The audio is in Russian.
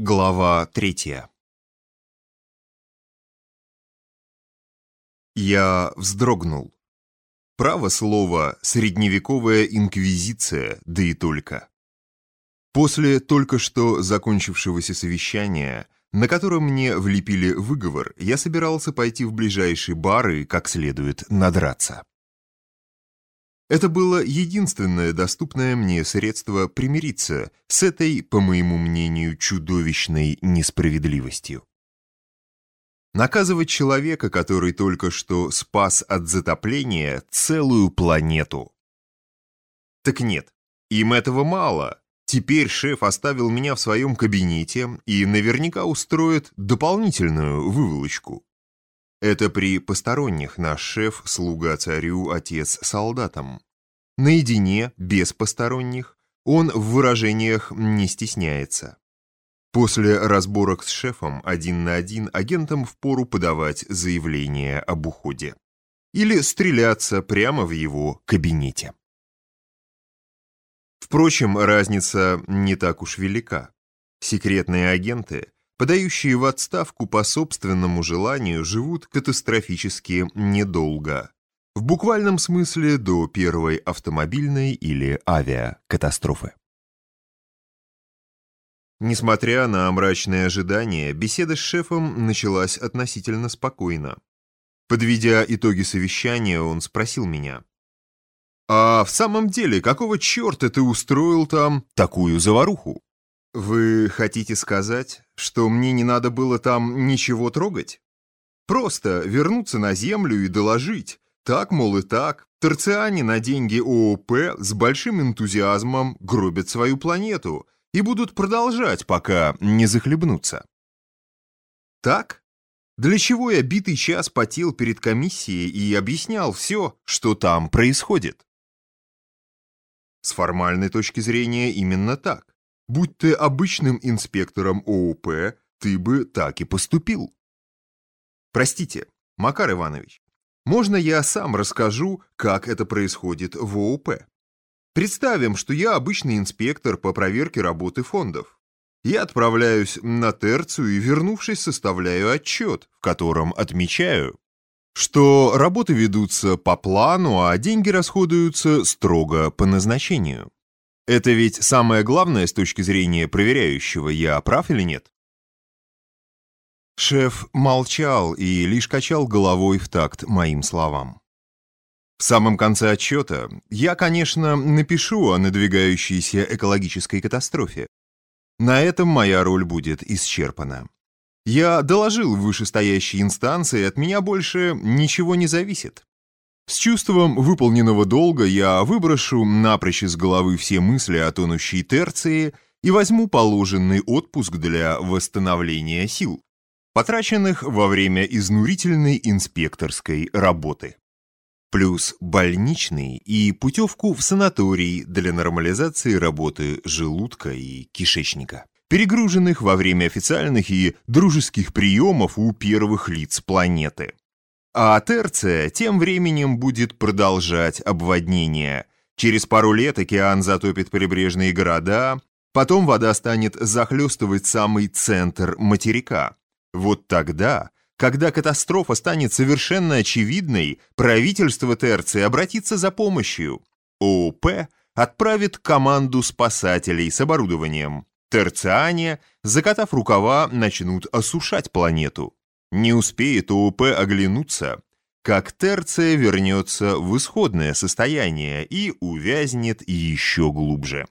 Глава третья Я вздрогнул. Право слово «средневековая инквизиция», да и только. После только что закончившегося совещания, на котором мне влепили выговор, я собирался пойти в ближайший бар и, как следует, надраться. Это было единственное доступное мне средство примириться с этой, по моему мнению, чудовищной несправедливостью. Наказывать человека, который только что спас от затопления целую планету. Так нет, им этого мало. Теперь шеф оставил меня в своем кабинете и наверняка устроит дополнительную выволочку. Это при посторонних наш шеф, слуга царю, отец солдатам. Наедине, без посторонних, он в выражениях не стесняется. После разборок с шефом один на один агентам впору подавать заявление об уходе. Или стреляться прямо в его кабинете. Впрочем, разница не так уж велика. Секретные агенты подающие в отставку по собственному желанию, живут катастрофически недолго. В буквальном смысле до первой автомобильной или авиакатастрофы. Несмотря на мрачные ожидания, беседа с шефом началась относительно спокойно. Подведя итоги совещания, он спросил меня. «А в самом деле, какого черта ты устроил там такую заваруху?» «Вы хотите сказать, что мне не надо было там ничего трогать? Просто вернуться на Землю и доложить. Так, мол, и так. Терциане на деньги ООП с большим энтузиазмом гробят свою планету и будут продолжать, пока не захлебнутся». «Так?» Для чего я битый час потел перед комиссией и объяснял все, что там происходит? С формальной точки зрения именно так. Будь ты обычным инспектором ОУП, ты бы так и поступил. Простите, Макар Иванович, можно я сам расскажу, как это происходит в ОУП? Представим, что я обычный инспектор по проверке работы фондов. Я отправляюсь на терцию и, вернувшись, составляю отчет, в котором отмечаю, что работы ведутся по плану, а деньги расходуются строго по назначению. Это ведь самое главное с точки зрения проверяющего, я прав или нет? Шеф молчал и лишь качал головой в такт моим словам. В самом конце отчета я, конечно, напишу о надвигающейся экологической катастрофе. На этом моя роль будет исчерпана. Я доложил вышестоящей инстанции, от меня больше ничего не зависит. С чувством выполненного долга я выброшу напрочь из головы все мысли о тонущей терции и возьму положенный отпуск для восстановления сил, потраченных во время изнурительной инспекторской работы. Плюс больничный и путевку в санаторий для нормализации работы желудка и кишечника, перегруженных во время официальных и дружеских приемов у первых лиц планеты. А Терция тем временем будет продолжать обводнение. Через пару лет океан затопит прибрежные города, потом вода станет захлестывать самый центр материка. Вот тогда, когда катастрофа станет совершенно очевидной, правительство Терции обратится за помощью. ООП отправит команду спасателей с оборудованием. Терциане, закатав рукава, начнут осушать планету. Не успеет ОУП оглянуться, как Терция вернется в исходное состояние и увязнет еще глубже.